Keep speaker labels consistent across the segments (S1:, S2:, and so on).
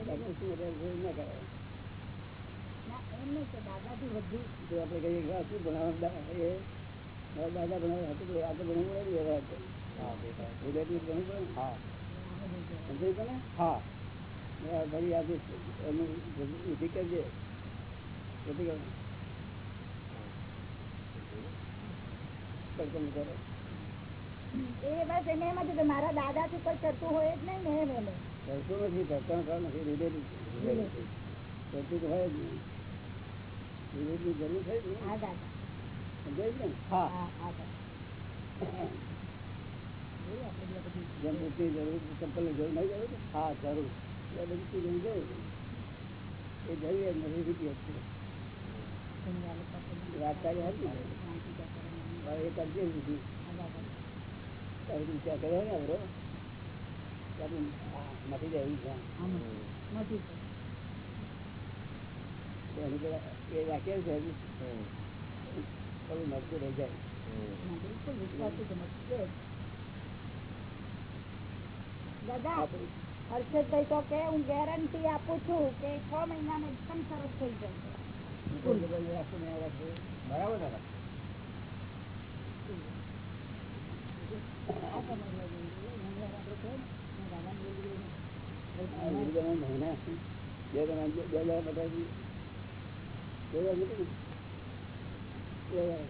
S1: આપણે શું વધારે જોઈ ના કરાય
S2: ના, એમ નહીં કે દાદાજી વધુ
S1: જો આપણે કહીએ કે આ શું ભણાવવાનું દા- એ મારા દાદા ભણાવે હતું તો આગળ ભણવું પડે ને વ્યવહાર તો. ઉદયથી ભણવું પડે ને.
S3: હા
S1: સમજાય તને?
S3: હા
S1: ને આ ફરી આજે એનું ઉઠી કરજે ઉઠી કર કરતો કરો
S2: એ બસ એને એમ હતું કે મારા દાદાથી કોઈ કરતું હોય જ નહીં ને એમ એને
S1: કરતું નથી કરતા કામ નથી રિલેટિવ કરતું તો હોય જ નહીં રિલેટિવ જરૂર થઈ ને? સમજાય છે જેમ બુકની જરૂર ચપ્પલની જરૂર નહીં જરૂર
S3: હા જરૂર.
S1: એ બધી ચીજોની જરૂર એ જરૂરિયાત નથી વાત તારી હતી
S2: કરે.
S1: હવે એ કરજે વિચાર કર્યો ને આપણે મટી જાય એવું છે.
S2: ના. દાદા હર્ષદભાઈ તો કે હું ગેરંટી આપું છું કે છ મહિનામાં એકદમ સરસ થઈ જશે
S3: બરાબર દાદા
S2: આ સમજવા જેવું છે. ઘણી વાર આપણે કહીએ ને, મેં દાદાને બોલી
S1: આ
S2: ગયું.
S1: વિરુદ્ધમાં મહિના બે જણા બે બે હજાર બધાથી બે હજાર નથી ને? બે હજાર.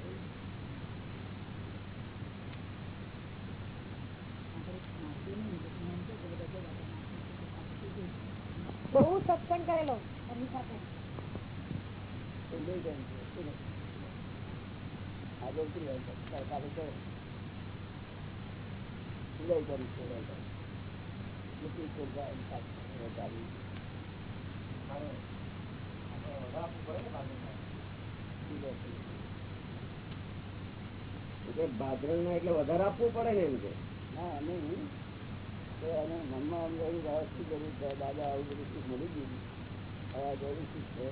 S2: બહુ સત્સંગ કરેલો એમની સાથે
S1: તો જાય ભાદરણમાં
S3: એટલે વધારે આપવું પડે ને એમ કે?
S1: ના તો મનમાં આમ એવું કે શું જરૂર છે? દાદા આવું બધું શું મળી ગયું? હવે જરૂર શું છે?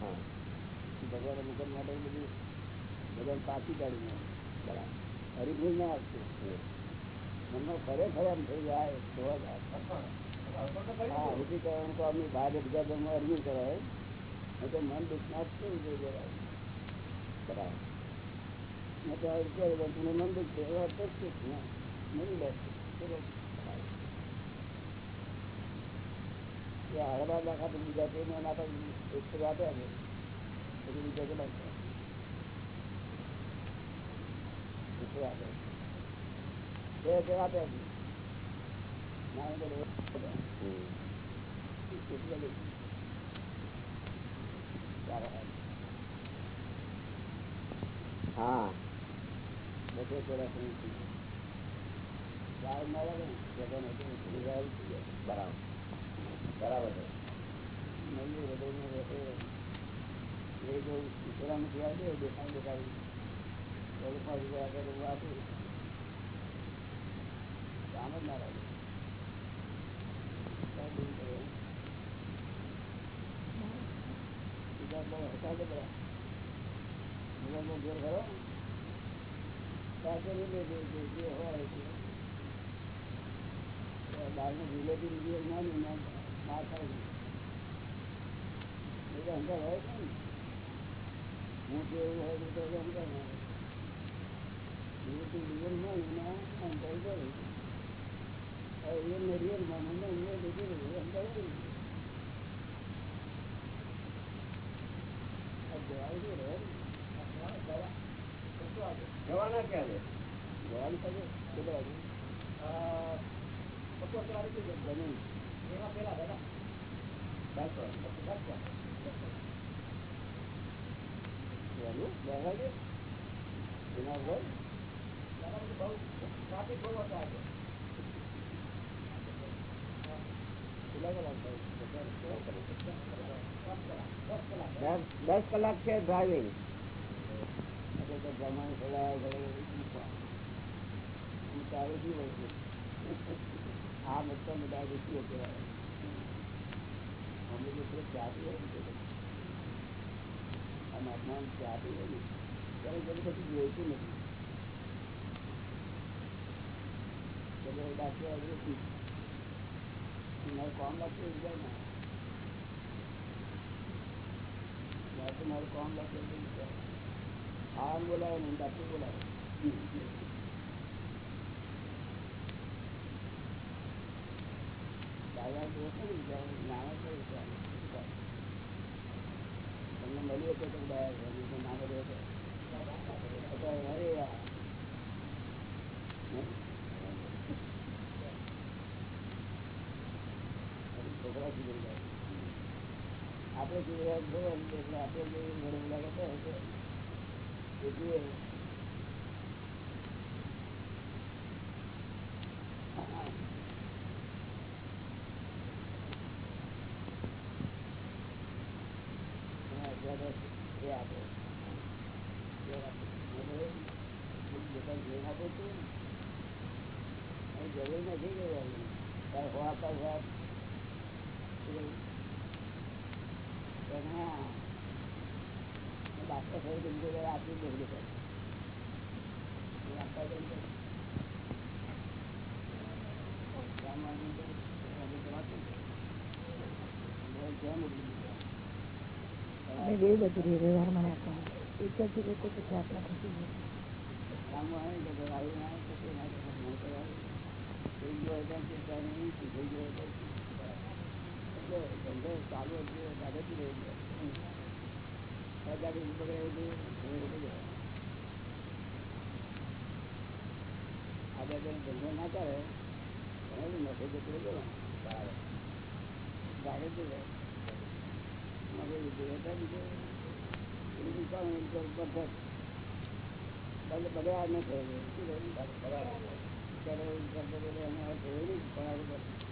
S3: હા.
S1: ભગવાન મુકત માટે બધું ભગવાન પાકી કાઢીને બરાબર. હરિભૂલ ના આપશે. મનમાં ખરેખર એમ થઈ જાય જોવા જ ઉઠી કરવાનું તો અમે બહાર બીજા ધર્મમાં અરજી કરાય તો મન દુઃખના જ કેવું વિચાર તું મન દુઃખ છે? એવા તો મળી પાડી આપ્યા બધું
S3: હા.
S1: હતું થોડી
S3: બરાબર. બરાબર
S1: એ જો ઈશ્વરામાંથી આવે દેખાય દેખાય તો પાંચ રૂપિયા આગળ આપું જ ના લાગે કાંઈ નહીં કરે. બીજા બહુ હતા જ બધા બીજા બહુ ઘેર ખરો સાથે નહીં લે જે જે હોય તે બહારનું રિલેટિવ રિલેટિવ ના નહીં ના ના થાય નહીં. એટલે અંદર હોય છે હું કે એવું હોય તો તો અંદર હોય. રિયલ હોય અંદર કરે હવે રિયલમાં રિયલ અંદર હોય. આ દવાઈ શું રહે ને? આ દવા કેટલું આપે?
S3: જવાના ક્યાં છે
S1: દવાની પાસે કેટલા વાગે? પચાસ વાગે છે? એમાં પેલા દાદા. દસ વાગે. એના વગર? બહુ ટ્રાફિક બહુ હતો આજે. કેટલા કલાક થાય? દસ કલાક.
S3: છે ડ્રાઇવિંગ
S1: આ મતલબ મોટા ઋષિઓ કહેવાય. તો થોડું ચાપી હોય ને આ મહાત્મા ચાપી હોય ત્યારે મારું કામ લાગતું જાય ને મારું કામ લાગતું આમ બોલાવે ને ડાક્ટર બોલાવે દાદા તો કરી નાના કરી તમને મળ્યું હતો તો ના મળ્યો હતો અરે છોકરા સુધરી જાય આપણે સુધર્યા જોવે ને એટલે આપણે જે ઘરે મુલાકાત હોય તો એ જુએ અને અત્યારે એ આપે એ આપે. મેં કહ્યું, હું દુકાન જોઈને આપું છું જરૂર નથી કહેવાની તારે હો આપવા સાહેબ ડાક્ટર સાહેબ એમ કે આપી દે એટલે આપવા દે એટલે. રામવાણી તો અમે જવાતું જ નહીં. અમે કેમ
S4: પછી
S1: રામવાણી તો ઘર ના આવે, કશું ના કરે, નહીં કરાવે. થઈ ગયો હોય ચિંતા નહીં, થઈ ગયો ચિંતા. એટલે ચાલુ દાદાજી રહી ગયા. દાદાજી બગડે એવું થયું, એવું થઈ જાય. આ દાદાને ધંધો ના કરે નફો જતો બરાબર ગાડે મગજ બીજું તો બધે આ નહીં થયું શું થયું બરાબર ત્યારે પણ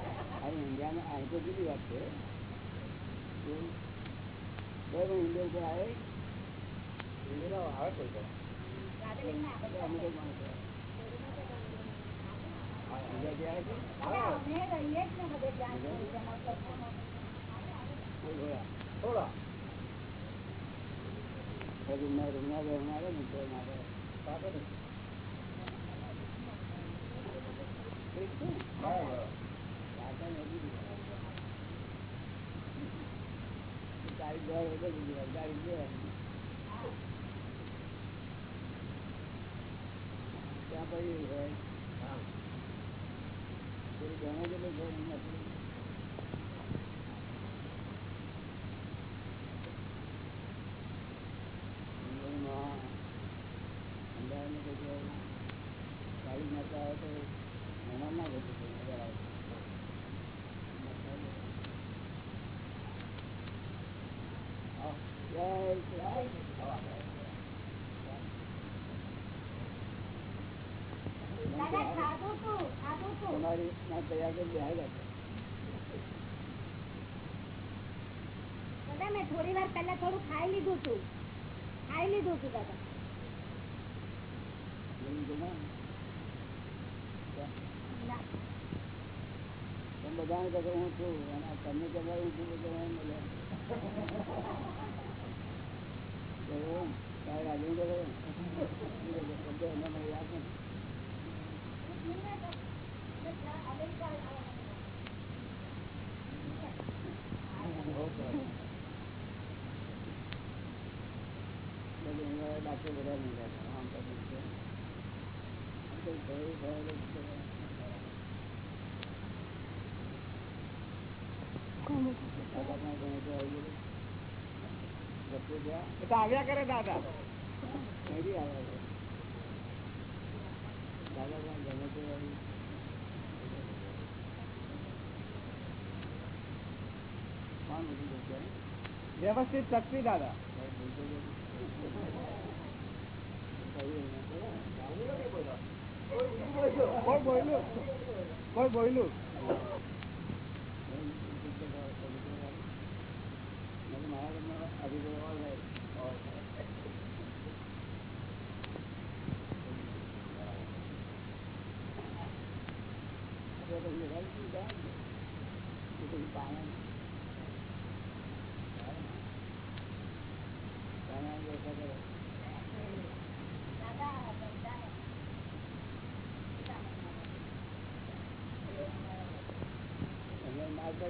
S1: બરાબર નહીં થયું બરાબર. ઊંધા કાઢ દે યાર. એને દિવસે ભૂલી ના જાય એનું કામ એ જ. આવું માન. આ ઇન્ડિયામાં અહીં તો જુદી વાત છે ઉપર આવે ઇન્ડિયાનો તો. આવે. આવે? કોઈ રૂમના ને તો ના ત્યાં પડી હોય
S5: હા
S1: કોઈ ગમે તેટલું છે એમ નથી. મુંબઈમાં અમદાવાદની જગ્યાએ ગાડી નાખતા હોય તો મહેમાન ના જતું હોય, મજા આવે. હા. જય શ્રી રામ. તમારી ના તૈયાર કરી બેહાડ્યા છે.
S4: દાદા મેં થોડી વાર પહેલા થોડું ખાઈ લીધું હતું
S1: કહો હું છું અને તમને કહેવાય હું છું તો એમ મળે. તો એમ, તારે રાજુ કહો. શબ્દ એના મને યાદ નથી. બધું અહીંયા ડાક્ટર બધા તો છે. આમ તો
S5: આવ્યા કરે દાદા?
S1: દાદા પણ ગમે તે. કોણ બધું
S5: વ્યવસ્થિત શક્તિ દાદા
S1: Koy boylu. Koy boylu. Thank you.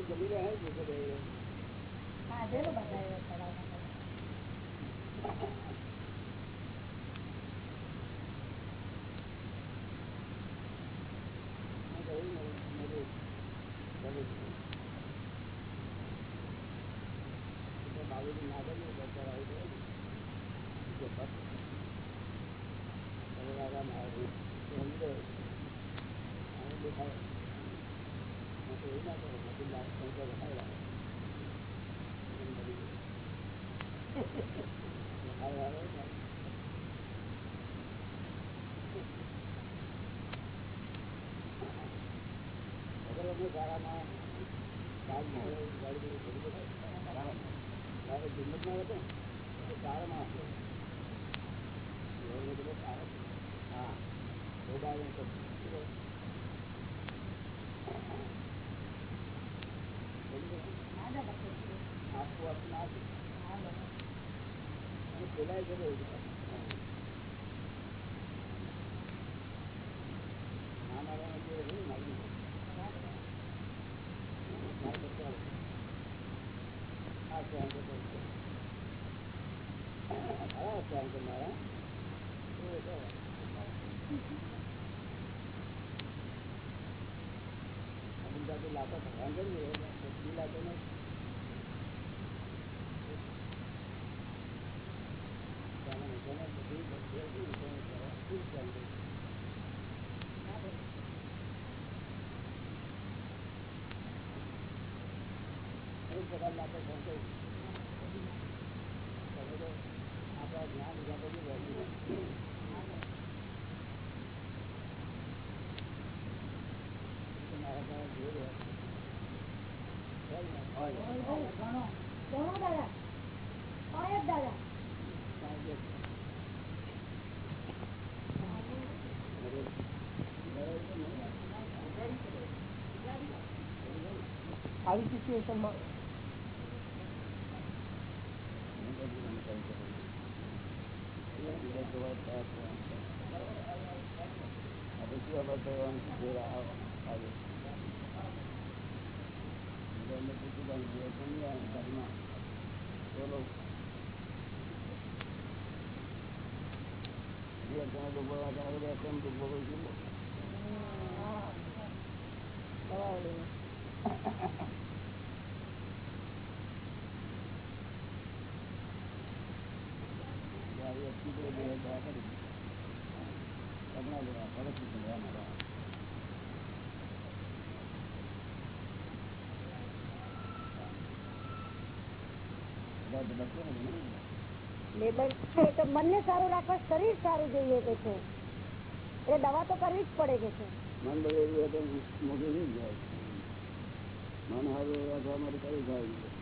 S1: જમી રહ્યા
S2: આપવું આપવું ના આપવું ખોલાય છે કરીએ
S6: આવી સિચ્યુએશનમાં
S4: Thank you. મનને સારું રાખવા, શરીર સારું જોઈએ કે છે? એટલે દવા તો કરવી જ પડે કે છે.
S1: મન બગડેલું હોય તો નહીં જાય મન હારું રાખવા માટે
S4: કયું કરતા.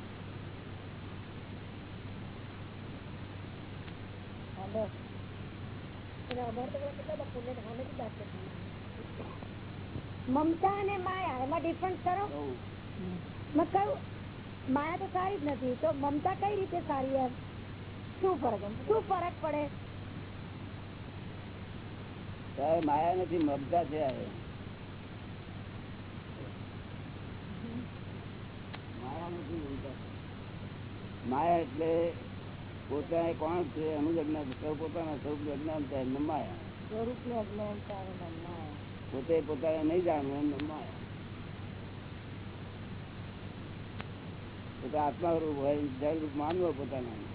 S4: મમતા અને માયા એમાં ડિફરન્સ કરો? મેં કહ્યું માયા તો સારી જ નથી. તો મમતા કઈ રીતે સારી એમ? શું ફરક શું ફરક પડે?
S1: માયા નથી મમતા છે આ. માયા એટલે પોતા કોણ છે? એનું અજ્ઞાન સૌ પોતાના સ્વરૂપ અજ્ઞાન થાય એમને માયા.
S4: સ્વરૂપ ને માયા.
S1: પોતે પોતાને નહીં જાણવું એમને માયા. પોતે આત્મા રૂપ હોય જળ રૂપ માનવો પોતાના.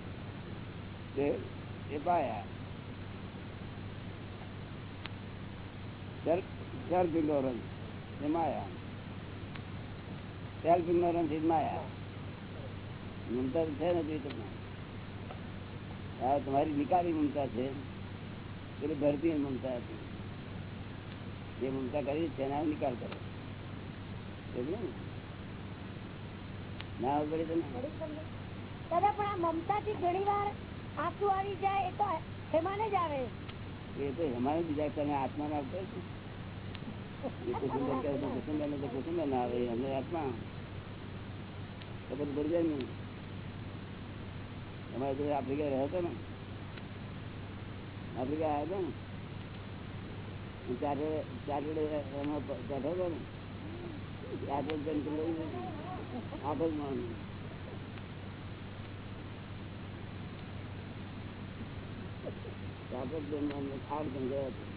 S1: એ પાયા. સેલ્ફ રંગ એ માયા. સેલ્ફ ઇગ્નોરન્સ ઇઝ માયા મમતા છે નથી તમને આ તમારી નિકાલી મમતા છે. પેલી ભરતી મમતા હતી. જે મમતા કરી તેના નિકાલ કરે. ને? ના ના.
S4: દાદા પણ આ મમતા થી ઘણી વાર આંસુ આવી જાય એ તો એમાં જ આવે.
S1: એ તો અમારે બીજા તમે આત્મા ના કુસુમબેન ને આવે આફ્રિકા ચારે ચારે એમાં બેઠો હતો ચારે આઠ જ માણસ ચારે આઠ જણ ગયા હતા.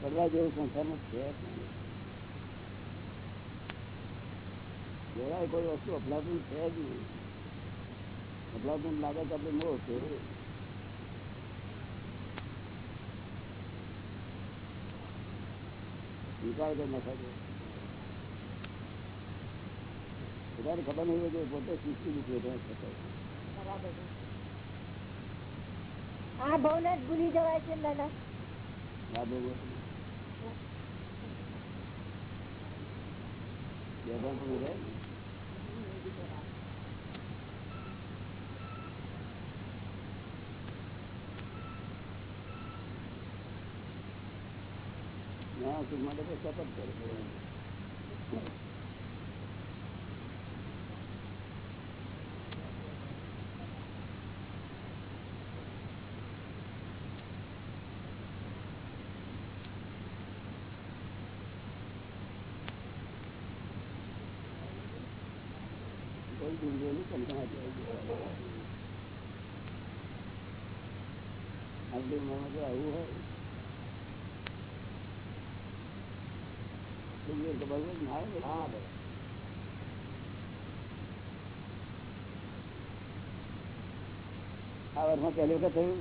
S1: પડવા જેવું સંસારમાં છે જોડાય કોઈ વસ્તુ અફલાતું છે જ નહીં. અફલાતું લાગે તો આપણે મોહ છે. નિકાળ કરી નાખાય બધાને ખબર નહીં હોય પોતે સૃષ્ટિ
S4: બરાબર. આ ભાવને જ ભૂલી જવાય છે દાદા
S1: ને. સુખ માટે તો શપથ કરે કોઈ કંટાળા જાય આપણી ઉંમરમાં જો આવું હોય. દુર્ગો તો બરોબર ના આવે હા બરોબર આ વર્ષમાં પહેલી વખત થયું?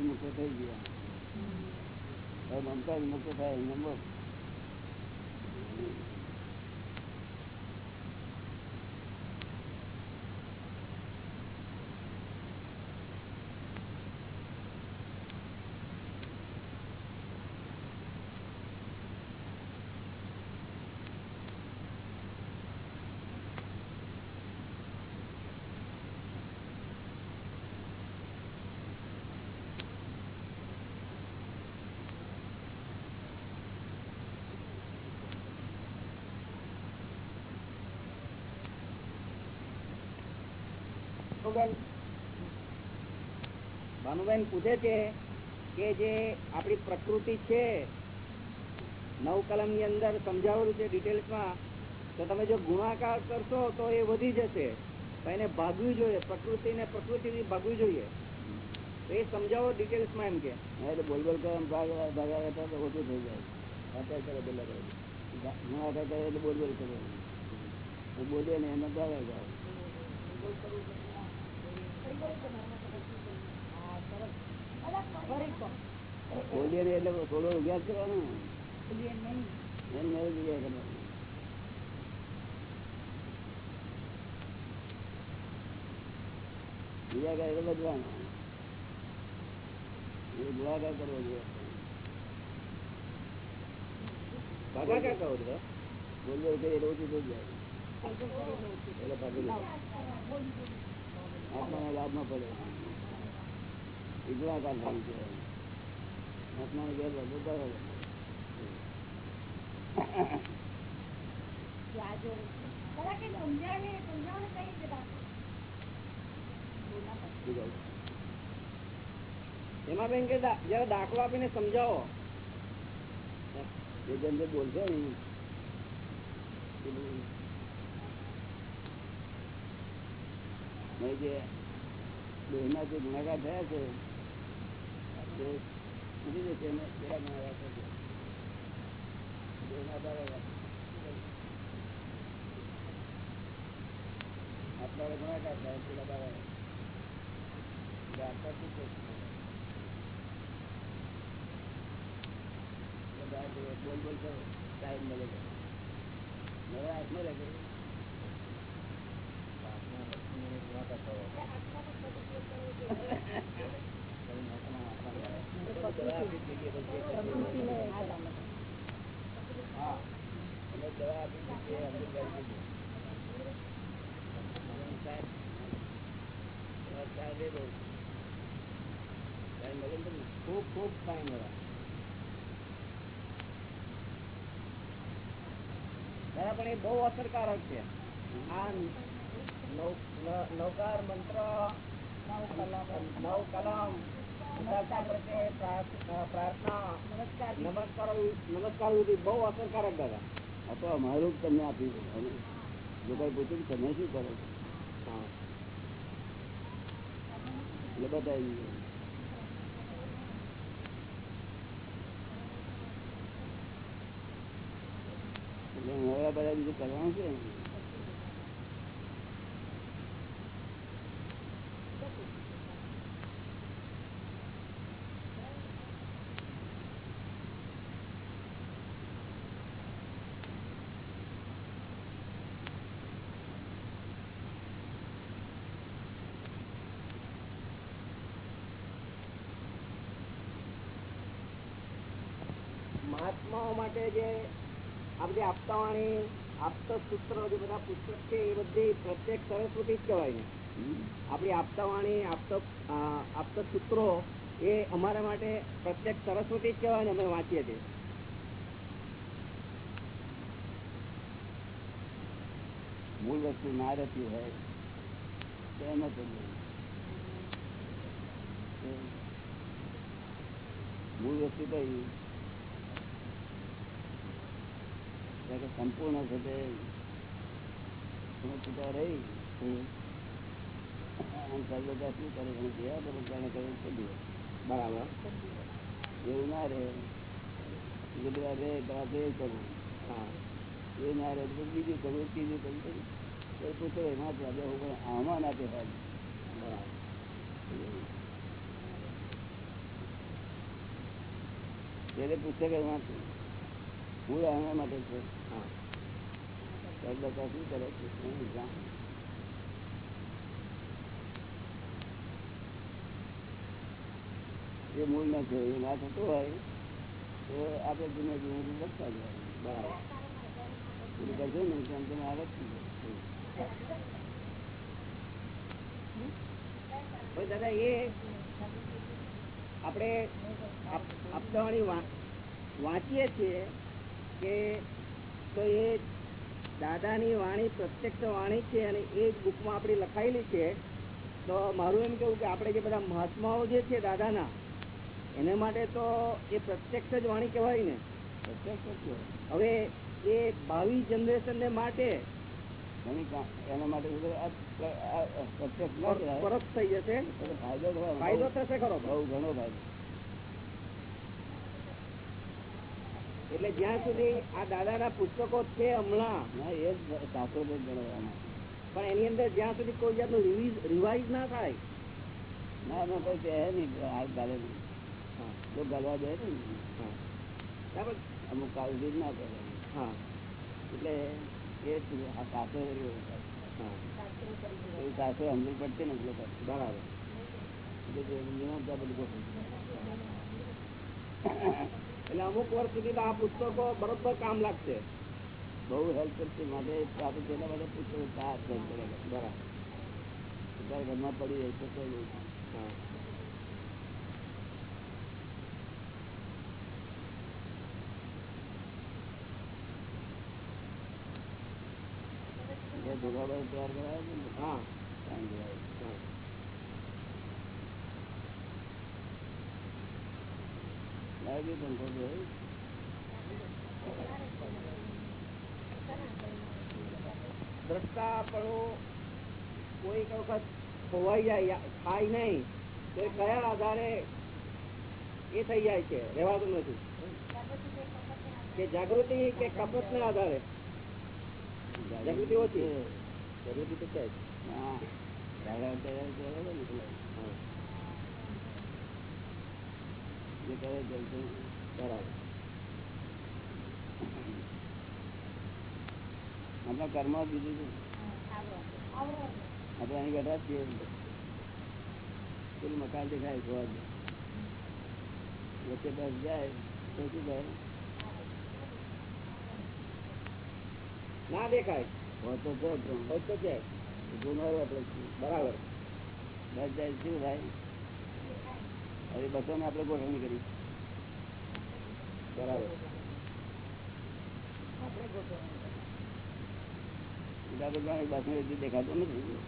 S1: મુક્ત થઈ ગયા. મમતા મુક્ત થાય એમને
S7: ભાનુબેન પૂછે છે કે જે આપણી પ્રકૃતિ છે નવ કલમની અંદર સમજાવેલું છે ડિટેલ્સમાં તો તમે જો ગુણાકાર કરશો તો એ વધી જશે. એને ભાગવી જોઈએ પ્રકૃતિ ને પ્રકૃતિ ભાગવી જોઈએ. તો એ સમજાવો ડિટેલ્સમાં એમ કે.
S1: એટલે બોલ બોલ કરે ભાગ ભાગ્યા તો ઓછું થઈ જાય. અત્યારે કરે પેલા કરે આચાર કરે એટલે બોલ બોલ કરે. બોલે ને એમાં ભાગ્યા જાય બોલીએ એટલે થોડો અભ્યાસ કરવાનો? બીજા કાંઈ એટલે બધવાનો. એ ગુણાકાર કરવો જોઈએ.
S7: ભાગાકાર કહો છો?
S1: એટલે ઓછું થઈ જાય. એટલે ભાગી લે આત્માને લાભમાં પડે.
S7: એમાં બેન કે જયારે દાખલો આપીને સમજાવો.
S1: એ જેમ જે બોલશે ને જે દેહના જે ગુણાકાર થયા છે જશે ગુણાકાર થાય પેલા બોલ બોલ કરો ટાઈમ મળે છે નવા હાથમાં લાગે હા અને દવા આપી દીધી અમૃત ગાડી દીધી સાહેબ સાહેબ એ બહુ ટાઈમ મળે ને તમને
S7: ખૂબ ખૂબ પણ એ બહુ અસરકારક છે. આ નવ- નવકાર મંત્ર નવ કલમ નમસ્કાર બહુ અસરકારક દાદા
S1: આ તો તમને આપી છે જો કઈ પૂછ્યું તમે શું કરો એટલે બતાવી દીધું એટલે હવે બધા બીજું કરવાનું છે. ને.
S7: મહાત્માઓ માટે જે આપણે આપતાવાણી આપત સૂત્રો જે બધા પુસ્તક છે એ બધી પ્રત્યેક સરસ્વતી જ કહેવાય ને આપણી આપતાવાણી આપતો અ, સૂત્રો એ અમારા માટે પ્રત્યેક સરસ્વતી જ કહેવાય ને અમે વાંચીએ છીએ.
S1: મૂળ વસ્તુ ના રહેતી હોય તો એમ જ મૂળ વસ્તુ કઈ ત્યારે સંપૂર્ણ છે તે
S7: હા.
S1: એ ના રહે બીજું કરવું ત્રીજું. કોઈ પૂછે ના તો હું આમાં ના કહેવાય.
S7: બરાબર.
S1: ત્યારે પૂછે કે વાંચું હું એના માટે છે.
S7: હા.
S1: શું કરે છે? એ મૂળ ના છે એ ના થતું હોય તો આપણે ધીમે ધીમે લખતા જાય
S7: બરાબર.
S1: પૂરું કરશું ને તેમ તમે થઈ જાય.
S7: દાદા એ આપણે આપ- આપતાવાણી વાંચીએ છીએ કે તો એ દાદાની વાણી પ્રત્યક્ષ વાણી છે અને એ બુકમાં આપણી લખાયેલી છે તો મારું એમ કેવું કે આપણે જે બધા મહાત્માઓ જે છે દાદાના એને માટે તો એ પ્રત્યક્ષ જ વાણી કહેવાય ને.
S1: પ્રત્યક્ષ.
S7: હવે એ ભાવિ જનરેશન ને માટે
S1: એના માટે
S7: પરત થઈ જશે.
S1: ફાયદો
S7: ફાયદો થશે ખરો
S1: બહુ ઘણો ફાયદો.
S7: એટલે જ્યાં સુધી આ દાદાના પુસ્તકો છે હમણાં
S1: એ શાસ્ત્રો જ ગણવાના
S7: પણ એની અંદર જ્યાં સુધી કોઈ જાતનું રિવાઇઝ ના થાય
S1: ના એમાં કોઈ કહે નહીં આ ગાલે નહીં. જો ગાલવા જાય ને
S7: બરાબર?
S1: અમુક કાળજી જ ના કરે.
S7: હા.
S1: એટલે એ આ એવું
S7: હા.
S1: એ શાસ્ત્રો સમજણ પડતી ને લોકો
S7: બરાબર.
S1: એટલે બધું.
S7: એટલે અમુક વર્ષ સુધી તો આ પુસ્તકો બરોબર કામ લાગશે.
S1: બહુ હેલ્પ કરશે માટે આપણે તેના માટે પુસ્તકો ચાર હેલ્પ કરે.
S7: બરાબર.
S1: અત્યારે ઘરમાં પડી જાય તો કોઈ નહીં.
S7: હા.
S1: જે ધોળાભાઈ તૈયાર કરાવે છે ને?
S7: હા.
S1: કોઈ
S7: વખત ખોવાઈ જાય થાય નહીં તો એ કયા આધારે એ થઈ જાય છે રહેવાતું નથી. કે જાગૃતિ કે કપટ ના આધારે. જાગૃતિ ઓછી. જાગૃતિ તો છે જ.
S1: કરે છે ને એટલે.
S7: હા,
S1: જે કરે છે
S7: કરાવે.
S1: આપણે કર્મ બીજું છે આપણે અહીં બેઠા છીએ પેલું મકાન દેખાય જોવા દે વચ્ચે બસ જાય તો શું થાય
S7: ના દેખાય.
S1: હોય તો.
S7: હોય તો
S1: જાય.
S7: બરાબર.
S1: બસ જાય શું થાય? હવે બસો ને આપણે ગોઠવણી કરી.
S7: બરાબર
S1: દેખાતું નથી.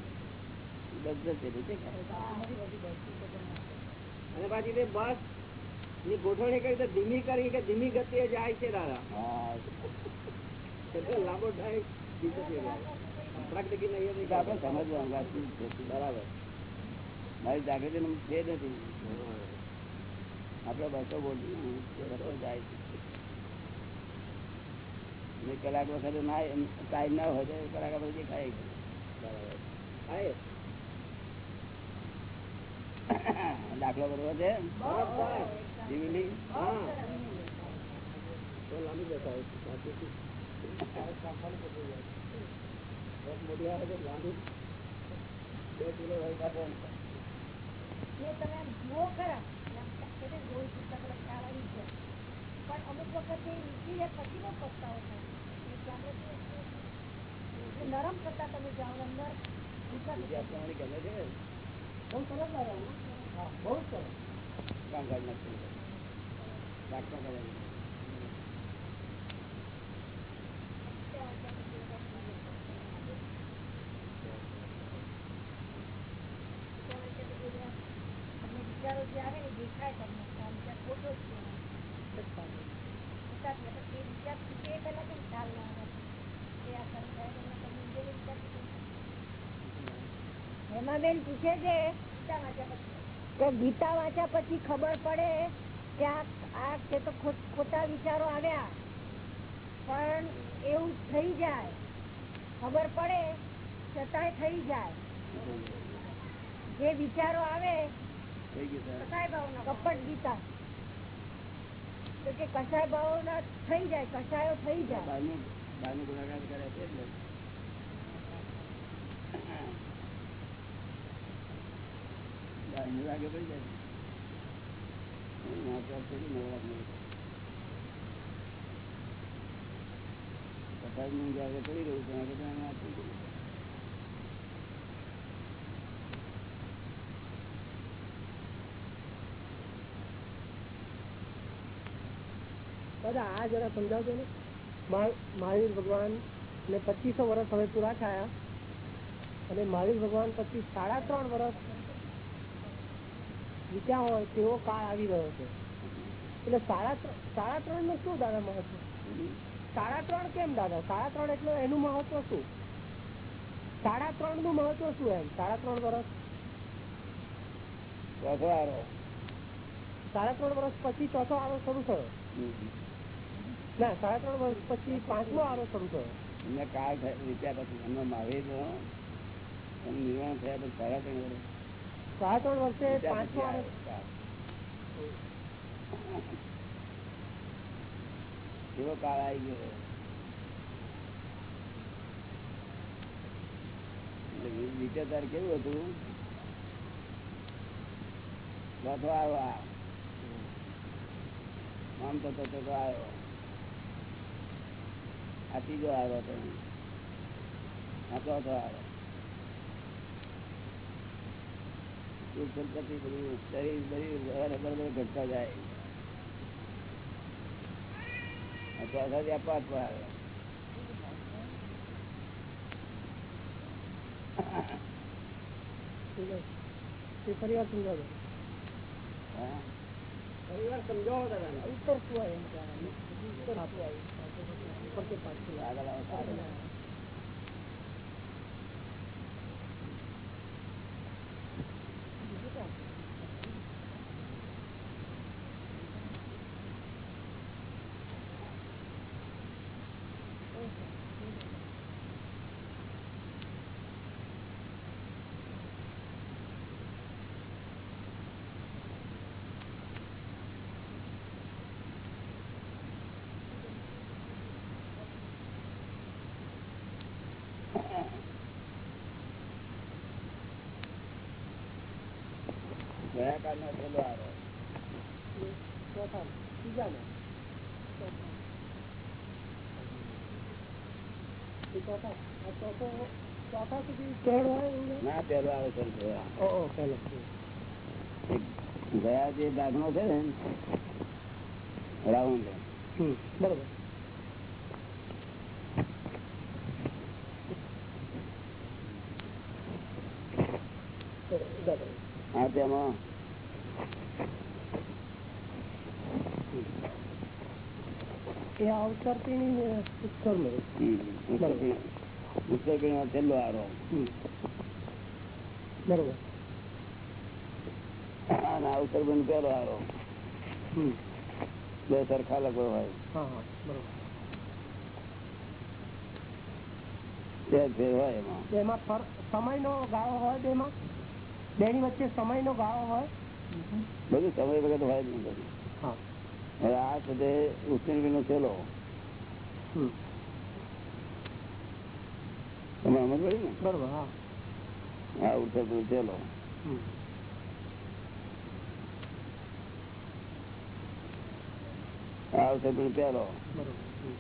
S7: બસની ગોઠવણી કરી તો ધીમી કરી કે ધીમી ગતિએ જાય છે દાદા? લાંબો ટાઈમ
S1: સમજવાનું.
S7: બરાબર.
S1: મારી જાગૃતિ છે નથી. આપણે બસો બોલી બસો જાય છે. કલાક વખતે ટાઈમ ના હોય તો કલાક આપણે દેખાય છે.
S7: બરાબર.
S1: દાખલો બરોબર છે.
S7: મોટી આવે બે કિલો હોય
S4: તમે જુઓ ખરા. અમુક વખત એ નીકળી જાય પછી બહુ પસ્તાવો નરમ થતા તમે જાઓ અંદર
S1: ગમે છે
S5: બહુ સરસ લાગે બહુ સરસ
S1: કામ નથી દાખલા કરે
S4: તમને વિચારો જે આવે ને એ દેખાય તમને કે આ વિચાર ખોટો જ છે ખોટા છે. એટલે એ વિચાર છૂટે એ પહેલા કેમ ખ્યાલ ના આવે કે આ ખરું થાય તમને તમે ઊંધેલો વિચાર છૂટે. હેમાબેન પૂછે છે કે ગીતા વાંચ્યા પછી ખબર પડે કે આ કે તો ખોટા વિચારો આવ્યા. પણ એવું થઈ જાય. ખબર પડે છતાંય થઈ જાય. જે વિચારો આવે કપટ ગીતા. તો કે કસાય ભાવના થઈ જાય કસાયો થઈ જાય.
S1: ગુણાકાર કરે છે ગયું
S5: દાદા આ જરા સમજાવજો ને. મહાવીર ભગવાન ને પચીસો વર્ષ હવે પૂરા થયા. અને મહાવીર ભગવાન પછી સાડા ત્રણ વર્ષ વીત્યા હોય તેવો કાળ આવી રહ્યો છે. એટલે સાડા સાડા ત્રણનું શું દાદા મહત્વ? સાડા ત્રણ કેમ દાદા? સાડા ત્રણ એટલે એનું મહત્વ શું? સાડા ત્રણનું મહત્વ શું એમ? સાડા ત્રણ વર્ષ
S1: ચોથો આરો.
S5: સાડા ત્રણ વર્ષ પછી ચોથો આરો શરૂ થયો? ના સાડા ત્રણ વર્ષ પછી પાંચમો આરો શરૂ થયો.
S1: એમને કાળ વિચાર પછી એમનો મારે નિર્માણ થયા પછી સાડા ત્રણ વર્ષ
S5: ત્રણ વર્ષે
S1: આવ્યો કાળ. આવી ગયો વી- તાર કેવું હતું? બધો આવ્યો આમ તો તો આવ્યો. આ ત્રીજો આવ્યો હતો. આ ચોથો આવ્યો. સંપત્તિ બધું શરીર બધી બરાબર બરાબર ઘટતા જાય. આ ચોથા ત્યાં પાંચમો આવ્યો
S5: એ ફરી વાર સમજાવો.
S1: હા.
S5: પરિવાર સમજાવો દાદા ઉત્તર શું આવે?
S1: આગળ આવો, આગળ આવો. ગયા કાળનો છેલ્લો આવ્યો
S5: ચોથા ત્રીજામાં. એ ચોથા આ ચોથો ચોથા સુધી ચડ હોય એવું
S1: ના આવે. ગયા જે દાખલો છે ને રાઉન્ડ.
S5: બરોબર.
S1: આ તેમાં
S5: એ અવસરતી ઉત્તર નો
S1: હમ, ઉત્તર પીણ- ઉત્તર પીણમાં છેલ્લો આરો
S5: બરોબર
S1: અને આ ઉત્તર પીણ પેલો આરો
S5: હમ.
S1: બે સરખા લગો હોય
S5: હા હા બરોબર
S1: બે ફેર હોય એમાં
S5: એમાં ફર- સમયનો ગાળો હોય બેમાં બેની વચ્ચે સમયનો ગાળો હોય
S1: બધું સમય વગર હોય જ નહીં બધું
S5: હા
S1: હવે આ સાથે ઉત્તરવી નો
S5: ચેલો
S1: તમે સમજ પડી ને?
S5: બરોબર હા.
S1: આ ઉત્તર પીણ છેલ્લો
S5: હમ.
S1: આ ઉત્તર પીણ પેલો
S5: બરોબર હમ.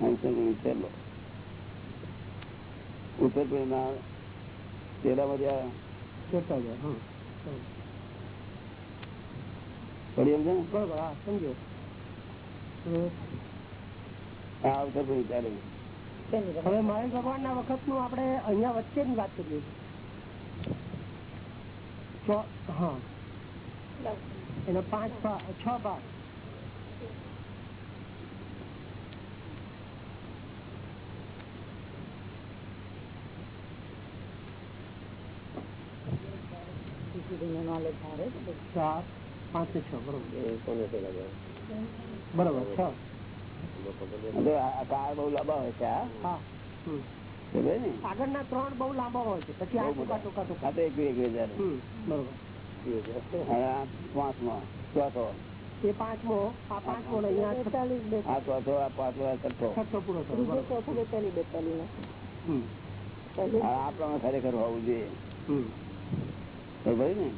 S1: આ પીણ છેલ્લો ઉત્તર પીણ ના જ્યાં
S5: જોતા જાય સમજો. હવે મહેશ ભગવાન ના વખતનું આપડે અહિયાં વચ્ચે ની વાત કરીએ. હા. એનો પાંચ છ ભાગ. ચાર. પાંચ ને છ બરોબર. બરોબર છ.
S1: કાળ બહુ લાંબા હોય છે
S5: હા? હમ.
S1: સમજે ને?
S5: આગળના ત્રણ બહુ લાંબા હોય છે પછી આ ટૂંકા ટૂંકા ટૂંકા.
S1: તો એકવી એકવી હજાર.
S5: બરોબર.
S1: પાંચમો ચોથો.
S5: એ પાંચમો આ પાંચમો અહીંયા છત્તાલીસ
S1: આ ચોથો આ પાંચમો છઠ્ઠો.
S5: છઠ્ઠો પૂરો થયો
S1: આ પ્રમાણે ખરેખર હોવું જોઈએ. ને?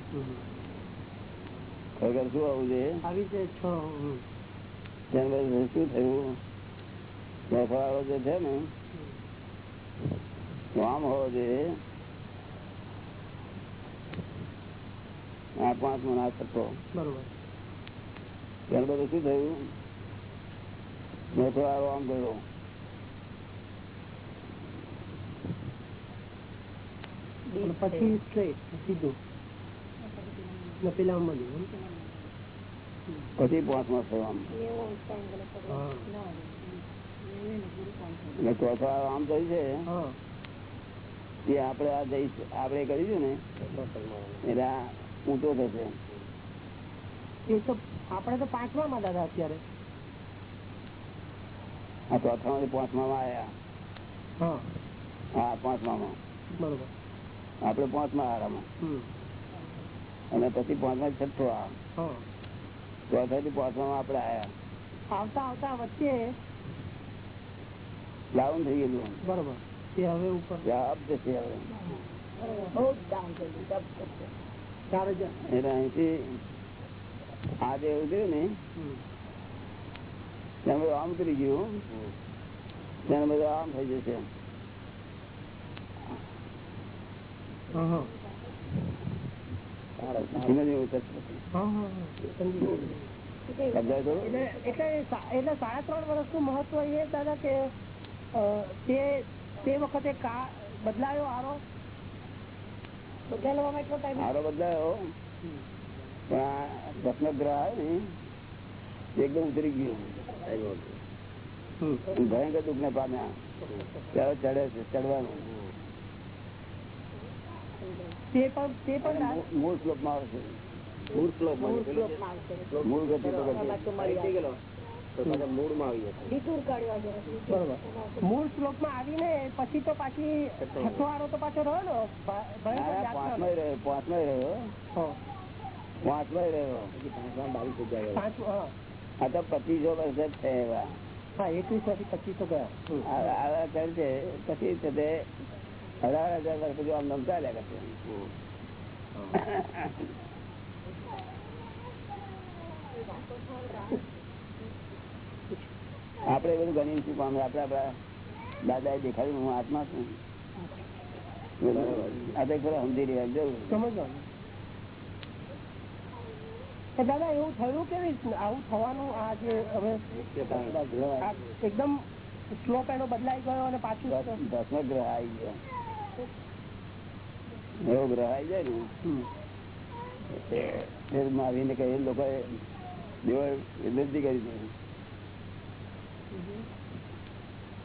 S5: હમ.
S1: ખરેખર શું હોવું જોઈએ
S5: આવી રીતે છ હમ,
S1: તેમ પછી શું થયું? દસવાળો જે છે ને તો આમ હોવો જોઈએ. આ પાંચમો ને આ છઠ્ઠો
S5: બરોબર.
S1: ત્યાર બધું શું થયું? મોટો આરો આમ ગયો
S5: અને પછી સ્ટ્રેટ સીધું. ને પેલા મળ્યું એમ?
S1: પછી પાંચમો થયો આમ. ચોથો આમ થયું છે.
S5: હા.
S1: એ આપણે આ જઈશ આપણે કરીશું ને એટલે આ ઊંચો થશે.
S5: એ તો આપણે તો પાંચમામાં દાદા અત્યારે.
S1: આ પાંચમા માં આવ્યા
S5: હા.
S1: પાંચમા પાંચમામાં.
S5: બરોબર.
S1: આપણે પાંચમા આરામાં અને પછી પાંચમા છઠ્ઠો આ. પાંચમામાં આપણે આવ્યા
S5: આવતા આવતા વચ્ચે
S1: ડાઉન થઈ ગયેલું
S5: બરોબર. તે હવે ઉપર.
S1: અપ જશે હવે. અહીંથી આ જે ઉતર્યું ને ત્યાં બધું આમ ઉતરી ગયું. ત્યાં બધું આમ થઈ જશે
S5: હા હા
S1: ધીમે ધીમે ઉતરશે
S5: હા હા હા સમજી ગયો.
S1: સમજાય થોડું
S5: એટલે સાડા ત્રણ વર્ષનું મહત્વ એ દાદા કે તે વખતે બદલાયો આરો
S4: એટલો ટાઈમ
S1: હારો બદલાયો પણ ને એકદમ ઉતરી ગયું ભયંકર દુઃખ ને ચડે છે, ચડવાનું.
S5: તે પણ તે પણ
S1: મૂળ- મૂળ શ્લોકમાં આવે છે
S4: મૂળમાં
S1: મૂળ ગતિ તો
S5: મૂળ આવીને પછી તો પાછી છઠ્ઠો આરો તો પાછો રહ્યો ના,
S1: રહ્યો પાંચમાય રહ્યો.
S5: હા.
S1: પાંચમાય રહ્યો.
S5: પાંચ હા.
S1: આ તો પચીસો વર્ષ જ છે એવા.
S5: હા એકવીસ વર્ષથી પચીસો ગયા.
S1: પછી અઢાર હજાર વર્ષ પછી આમ નમતા ચાલ્યા કરશે આપડે બધું ગણી શું આપડે આપડા દાદા એ દેખાડ્યું હું આત્મા છું. આ તો ખરો સમજી રહ્યા જરૂર.
S5: સમજવાનું. દાદા એવું થયું કેવી? આવું થવાનું આ જે હવે એકદમ સ્લોપ એનો બદલાઈ ગયો અને પાછું
S1: દસમો ગ્રહ આવી ગયો. એવો ગ્રહ આવી જાય ને. આવીને કહે એ લોકોએ વિનંતી કરી દે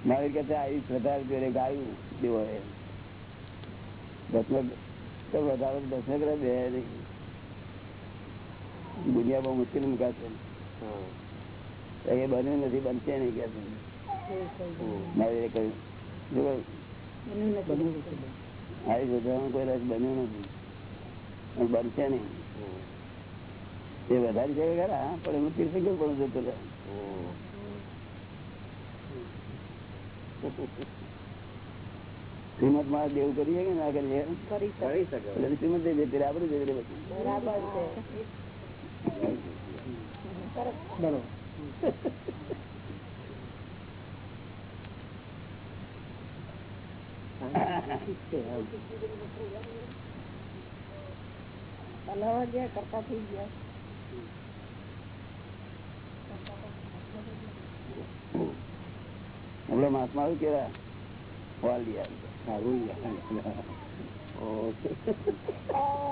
S1: મારી કહેતા આવી શ્રદ્ધા જોડે ગાયું દેવોએ દસમક તો વધારે દસમક ગ્રહ બે નહીં દુનિયા બહુ મુશ્કેલ મુકાશે એ બન્યું નથી બનશે નહીં કે મારી કહ્યું. આવી શ્રદ્ધામાં કોઈ રસ બન્યો નથી. અને બનશે નહીં. એ વધારી શકે ખરા પણ એનું તીર્થંકર પણ જતો રહે. શ્રીમદમાં દેવું કરીએ કે ના કરીએ?
S4: કરી શકે.
S1: એટલે શ્રીમદ દઈ દે આપડે જઈ દે પછી
S4: બરાબર છે
S5: બરોબર
S4: હલાવા ગયા કરતા થઈ ગયા
S1: આપડે મહાત્મા આવ્યું કેવા વાલિયા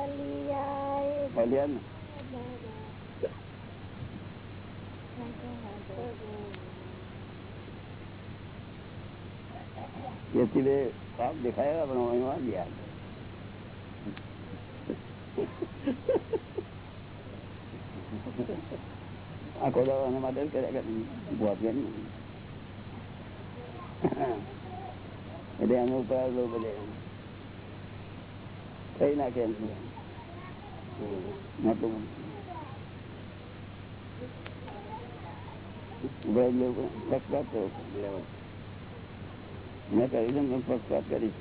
S4: અલિયાએ
S1: વાલિયા ને એથી બે પાપ દેખાયા પણ અહીં વાલિયા આખો દાડો માટે કર્યા કરે. એટલે એનો ઉપર બહુ બધે થઈ નાખે એમ. મોટું ઊભા લોકો પક્ષપાત કરો મેં કહ્યું છે હું પક્ષપાત કરીશ.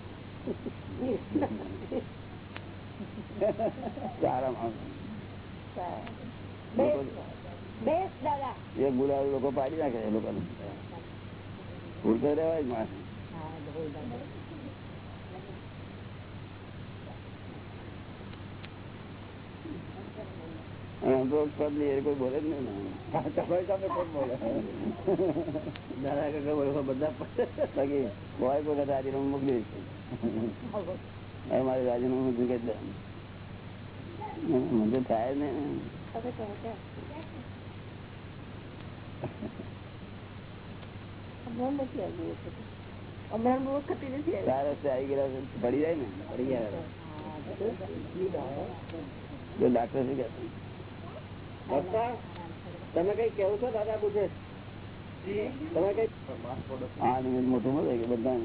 S1: સારા માણસ એ ગુલાબ લોકો પાડી નાખે એ લોકો ભૂલ તો રહેવાય માણસ.
S4: હા બોલ દાદા
S1: અને આમ તો પદની એ કોઈ બોલે જ નહીં ને. તમારી સામે કોણ બોલે દાદા કાકા બોલે બધા બાકી હોય કોઈ કદાચ આજે હું મોકલી દઈશ હવે મારે રાજીનામું બધું કરી દે મને તો થાય ને
S4: હવે તો હશે. હમણાં નથી આવ્યું એ બધું. હમણાં બહુ વખત નથી આવ્યું.
S1: ચાર રસ્તે આવી ગયા છે, પડી જાય ને પડી ગયા જો ડાક્ટર શું કહેતા
S7: વક્તા, તમે કઈ કેવું છો દાદા પૂછે તમે કઈ
S1: મોટું મળે કે બધા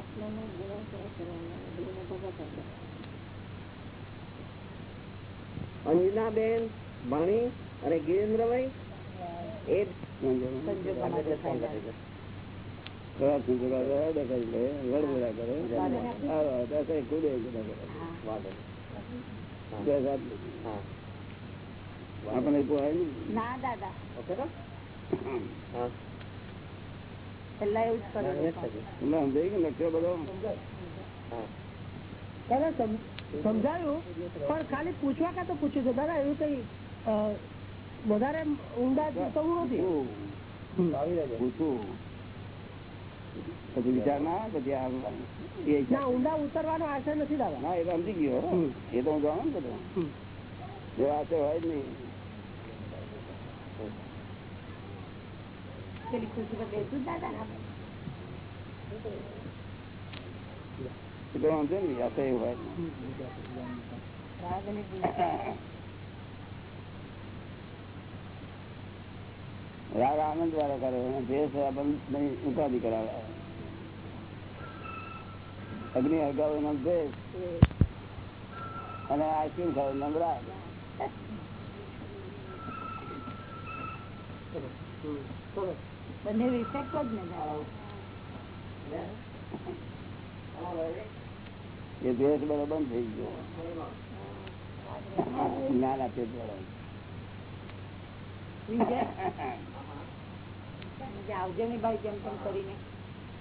S4: આત્માનો ગુનો ક્યાં કરવાનો? ગુનો ભગત હતો.
S7: અંજનાબેન ભાણી અને ગિરેન્દ્રભાઈ એ
S1: કઈ આપણને
S4: ના દાદા પેલા એવું જ
S1: સમજાય
S5: પણ ખાલી પૂછવા કા તો પૂછ્યું છે? દાદા એવું કઈ વધારે ઊંડા જવું નથી.
S1: પૂછવું પછી. વિચાર ના આવે, પછી આ
S5: ઊંડા ઉતરવાનો આશય નથી દાદા.
S1: ના એ તો સમજી ગયો. એ તો હું જાણું ને બધું.
S5: હમ.
S1: જો આ હોય જ નહીં.
S4: પેલી ખુશી પર બેસું દાદા
S1: હોય.
S4: રાગ
S1: આનંદ વાળો કરે અને ઉપાધિ કરાવે. અગ્નિ હગાવો એનો દ્વેષ અને આઈસ્ક્રીમ ખાવ એનો રાગ
S4: બંને રિફેક્ટ જ ને દાદા
S1: એ દ્વેષ બધો બંધ થઈ ગયો. જ્ઞાન આપે
S4: આવજે ને ભાઈ જેમ તેમ કરીને.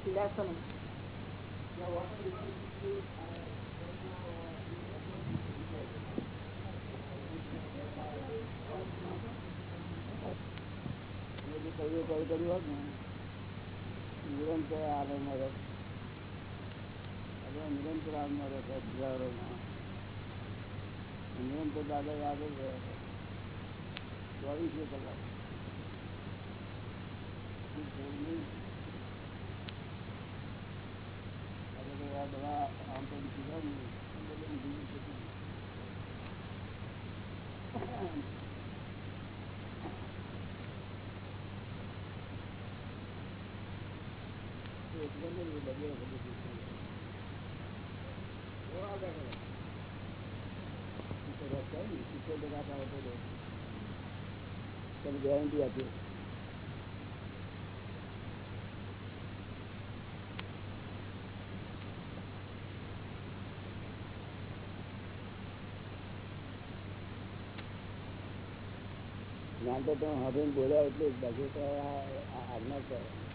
S4: પીડાશો નહીં
S1: બધું કર્યું કર્યું હોત ને, નિરંતર આનંદમાં રહે હવે નિરંતર આનંદમાં રહે હજારોમાં નિરંતર દાદા યાદ જ રહે ચોવીસે કલાક. આમ તો બીજું છે. ગેરંટી આપી જ્ઞાન તો તમે હવે બોલ્યા એટલે તો આજ્ઞા છે